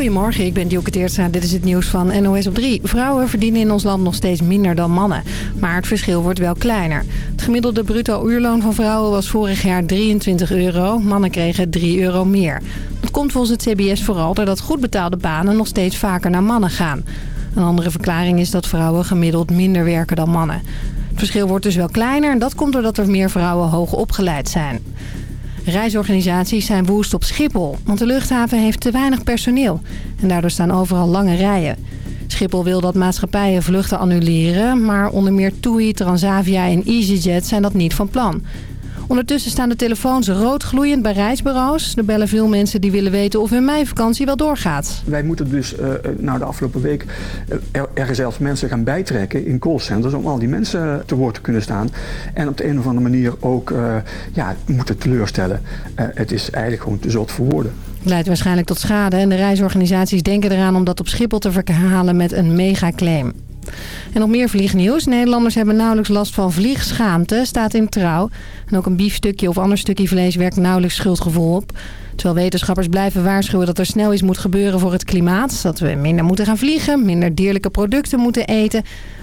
Goedemorgen, ik ben Dielke Teertstra. Dit is het nieuws van NOS op 3. Vrouwen verdienen in ons land nog steeds minder dan mannen. Maar het verschil wordt wel kleiner. Het gemiddelde bruto uurloon van vrouwen was vorig jaar 23 euro. Mannen kregen 3 euro meer. Dat komt volgens het CBS vooral doordat goed betaalde banen nog steeds vaker naar mannen gaan. Een andere verklaring is dat vrouwen gemiddeld minder werken dan mannen. Het verschil wordt dus wel kleiner en dat komt doordat er meer vrouwen hoog opgeleid zijn. Reisorganisaties zijn woest op Schiphol, want de luchthaven heeft te weinig personeel. En daardoor staan overal lange rijen. Schiphol wil dat maatschappijen vluchten annuleren, maar onder meer TUI, Transavia en EasyJet zijn dat niet van plan. Ondertussen staan de telefoons roodgloeiend bij reisbureaus. Er bellen veel mensen die willen weten of hun meivakantie wel doorgaat. Wij moeten dus uh, nou, de afgelopen week uh, er, zelfs mensen gaan bijtrekken in callcenters... om al die mensen te woord te kunnen staan. En op de een of andere manier ook uh, ja, moeten teleurstellen. het is eigenlijk gewoon te zot voor woorden. Het leidt waarschijnlijk tot schade en de reisorganisaties denken eraan om dat op Schiphol te verhalen met een megaclaim. En nog meer vliegnieuws. Nederlanders hebben nauwelijks last van vliegschaamte, staat in trouw. En ook een biefstukje of ander stukje vlees werkt nauwelijks schuldgevoel op. Terwijl wetenschappers blijven waarschuwen dat er snel iets moet gebeuren voor het klimaat. Dat we minder moeten gaan vliegen, minder dierlijke producten moeten eten.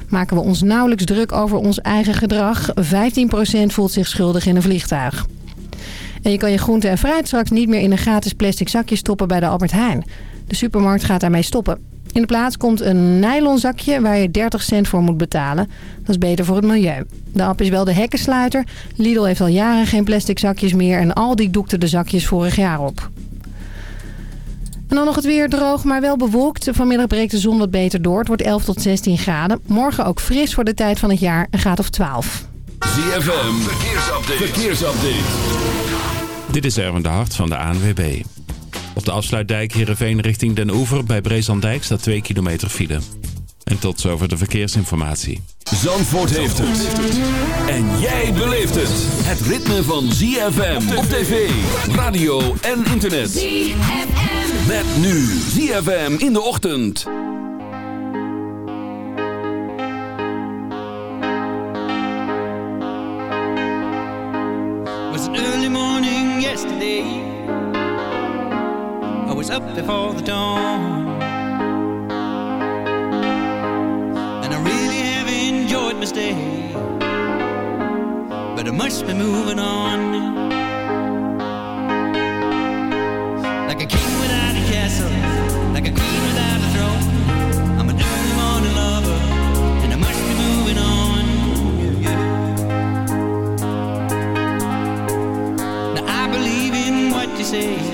Maken we ons nauwelijks druk over ons eigen gedrag. 15% voelt zich schuldig in een vliegtuig. En je kan je groente en fruit straks niet meer in een gratis plastic zakje stoppen bij de Albert Heijn. De supermarkt gaat daarmee stoppen. In de plaats komt een nylon zakje waar je 30 cent voor moet betalen. Dat is beter voor het milieu. De app is wel de hekkensluiter. Lidl heeft al jaren geen plastic zakjes meer en Aldi doekte de zakjes vorig jaar op. En dan nog het weer droog, maar wel bewolkt. Vanmiddag breekt de zon wat beter door. Het wordt 11 tot 16 graden. Morgen ook fris voor de tijd van het jaar, een graad of 12. ZFM, verkeersupdate. verkeersupdate. Dit is Erwin de Hart van de ANWB. De afsluitdijk Heerenveen richting Den Oever bij Breeslandijk staat 2 kilometer file. En tot zover de verkeersinformatie. Zandvoort heeft het. En jij beleeft het. Het ritme van ZFM op tv, radio en internet. ZFM. Met nu ZFM in de ochtend. Was early morning yesterday was up before the dawn. And I really have enjoyed my stay. But I must be moving on. Like a king without a castle, like a queen without a throne. I'm an early morning lover, and I must be moving on. Yeah, yeah. Now I believe in what you say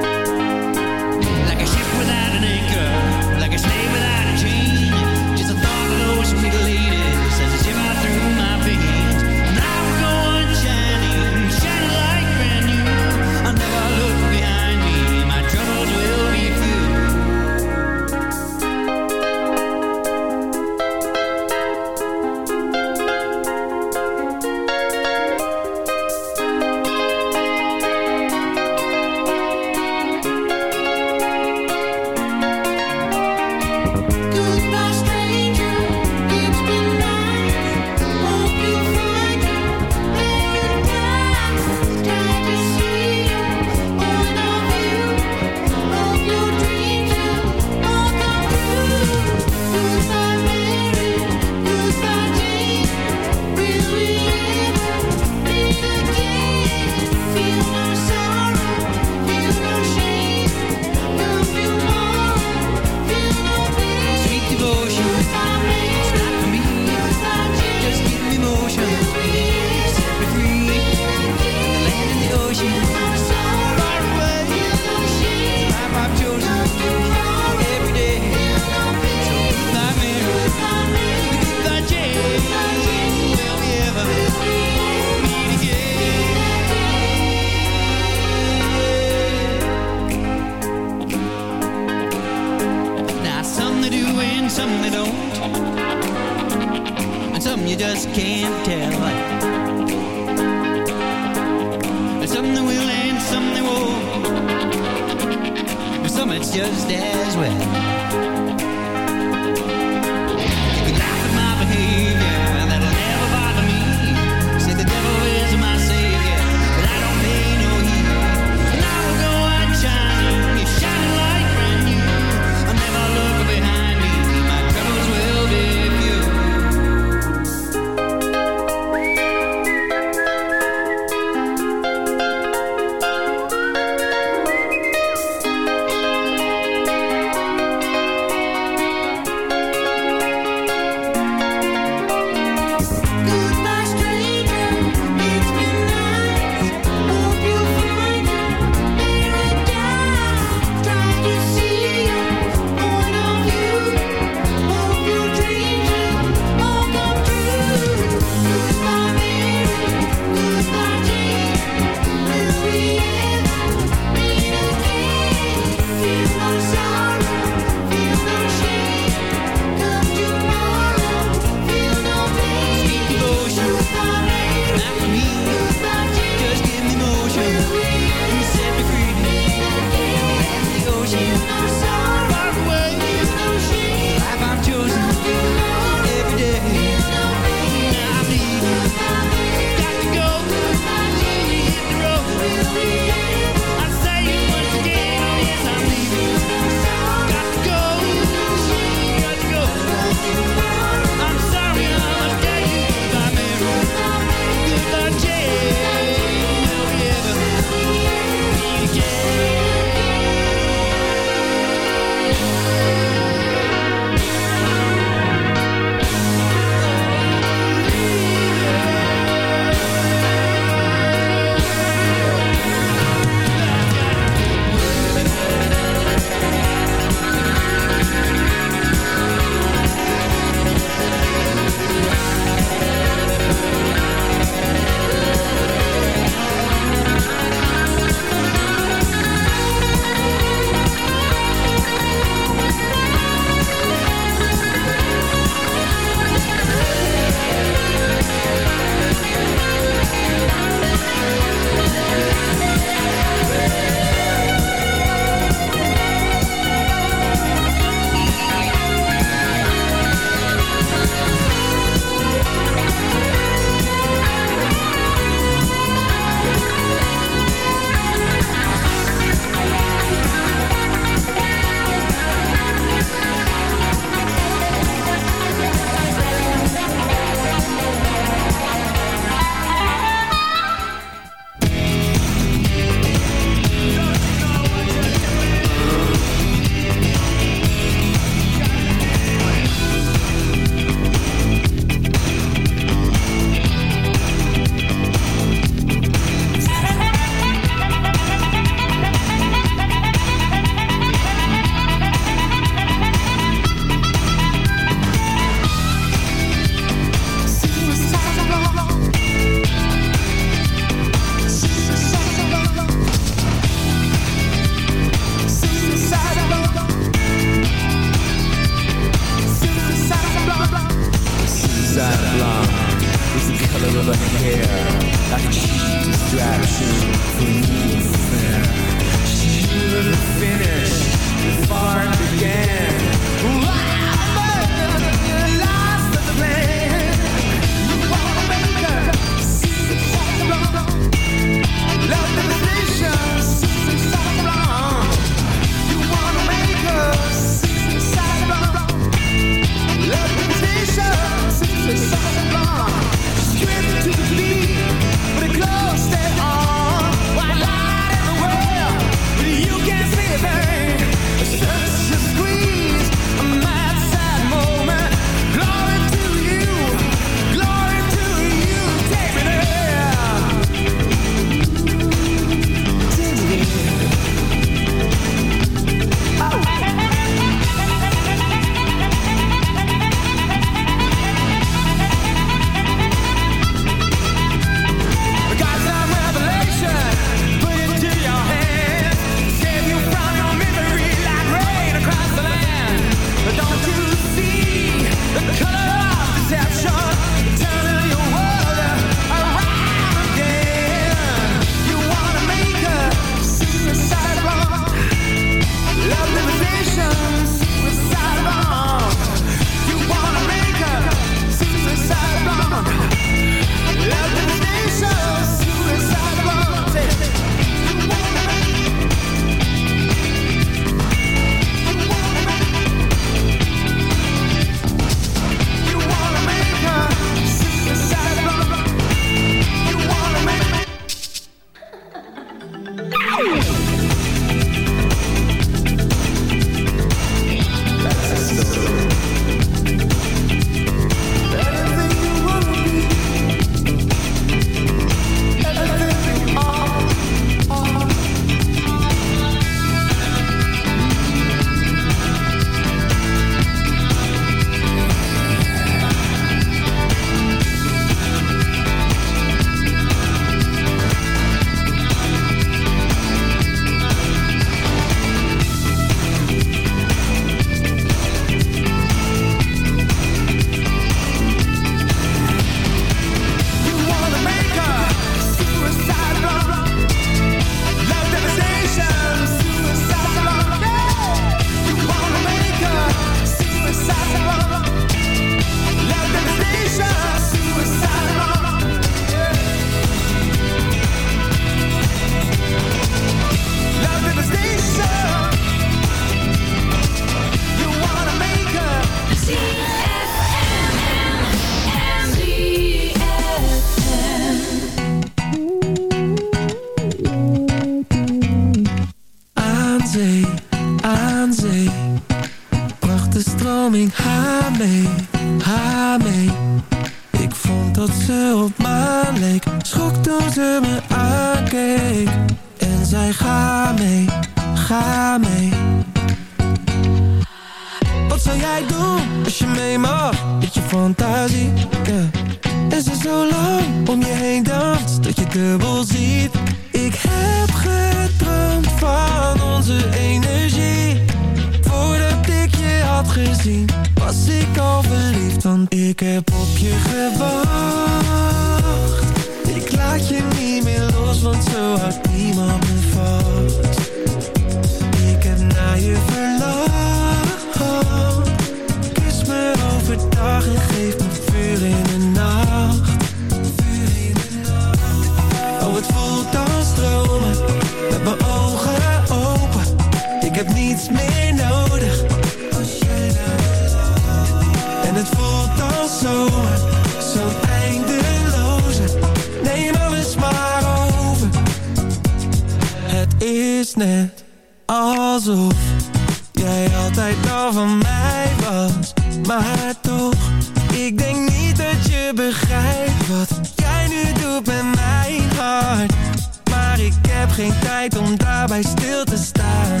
geen tijd om daarbij stil te staan.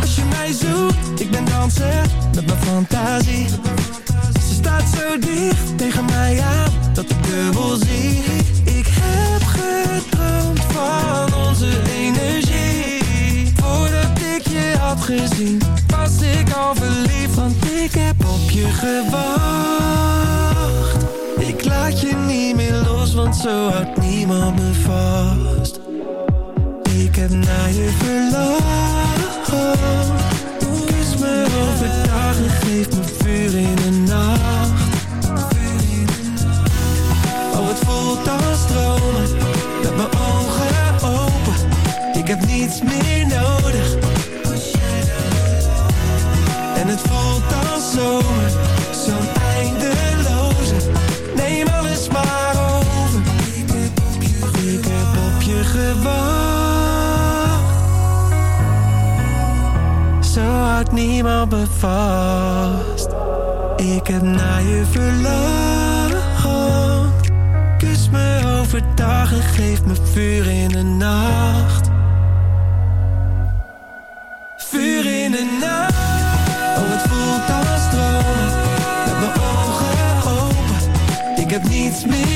Als je mij zoekt, ik ben danser met mijn fantasie. Ze staat zo dicht tegen mij aan, dat ik dubbel zie. Ik heb gedroomd van onze energie. Voordat ik je had gezien, was ik al verliefd Want ik heb op je gewacht. zo houdt niemand me vast. Ik heb naar je verlangd Doe eens me overdag en geef me Ik heb naar je verlangd. Kus me overdag en geef me vuur in de nacht. Vuur in de nacht. Oh, het voelt als stroom. Met mijn ogen open. Ik heb niets meer.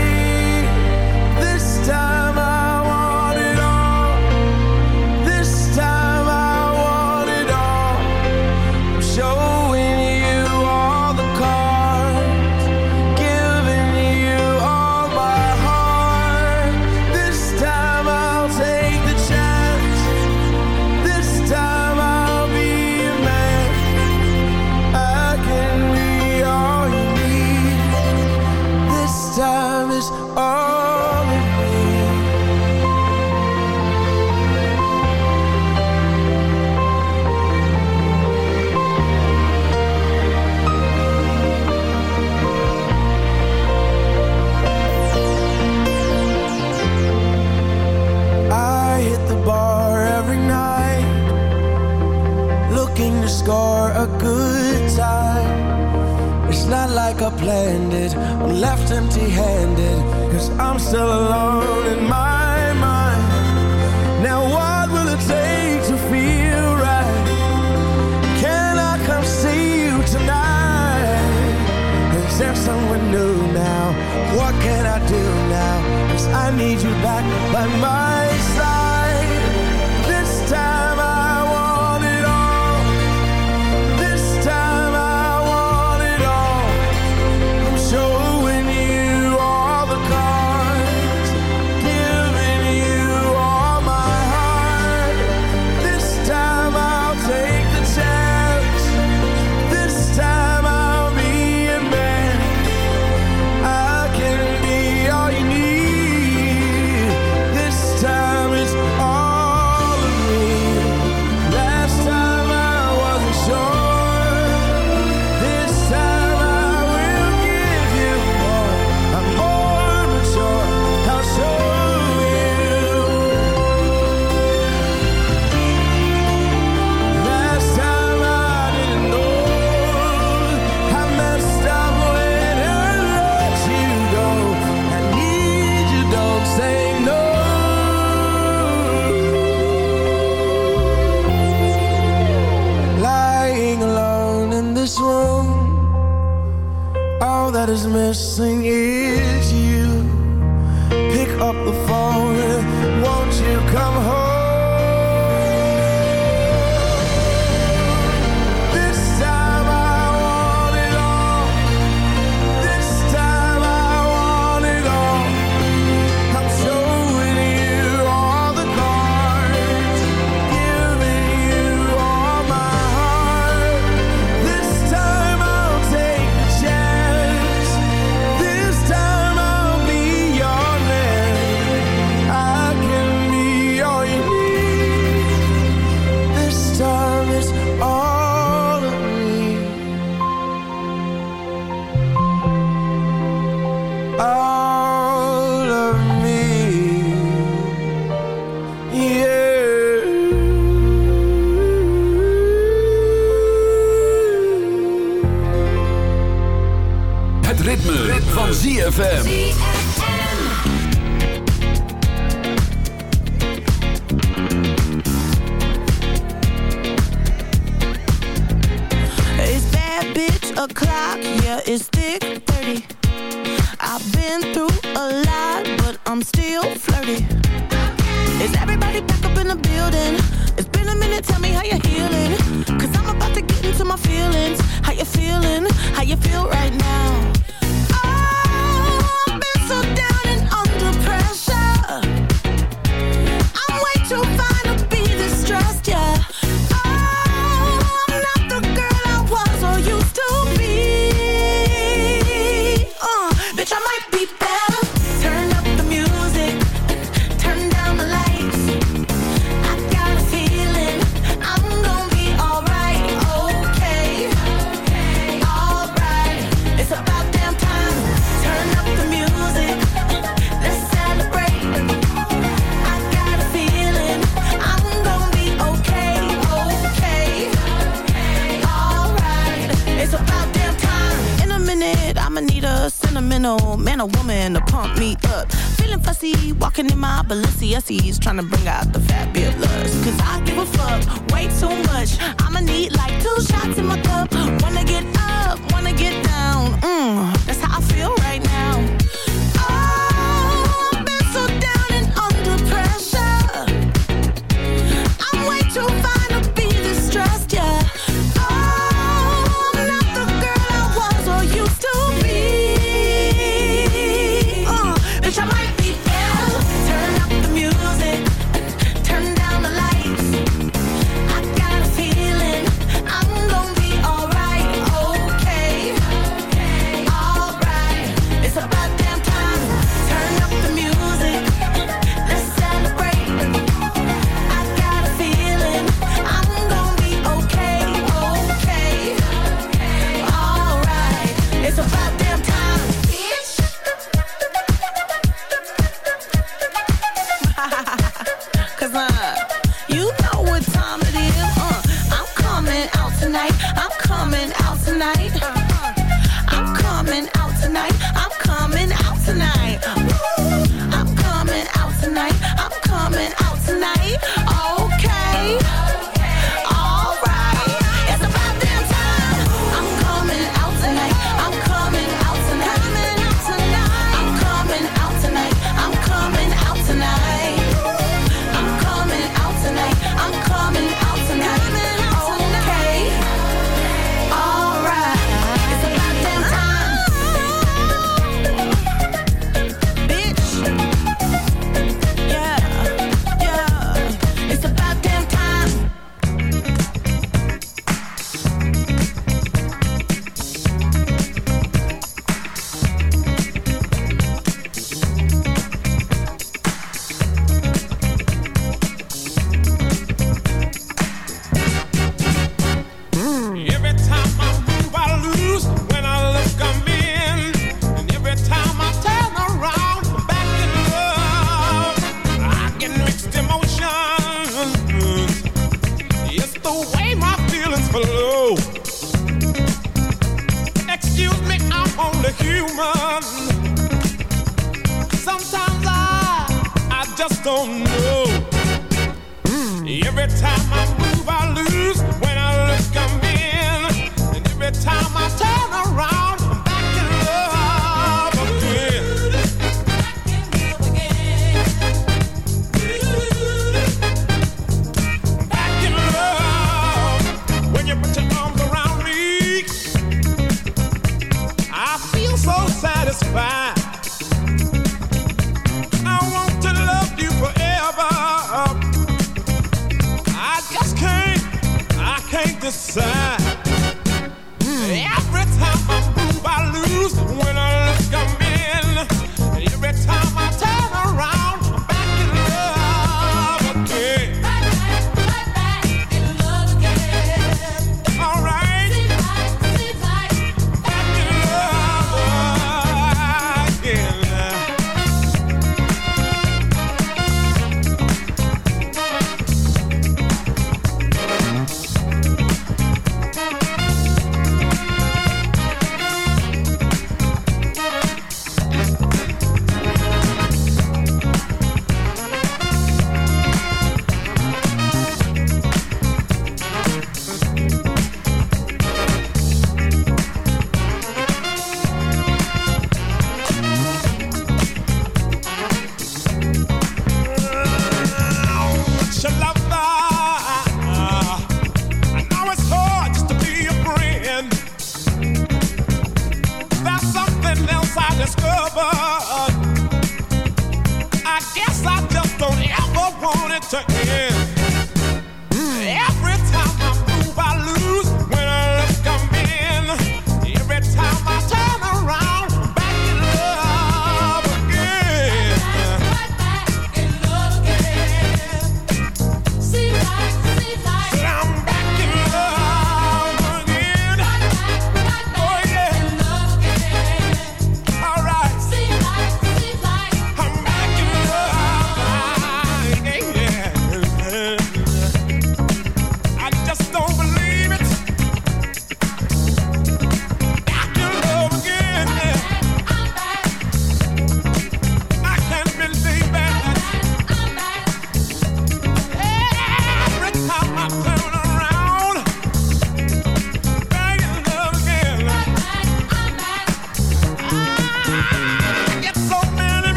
blessing trying to bring can't decide. Mm.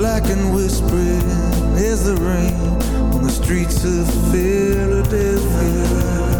black and whispering is the rain on the streets of Philadelphia.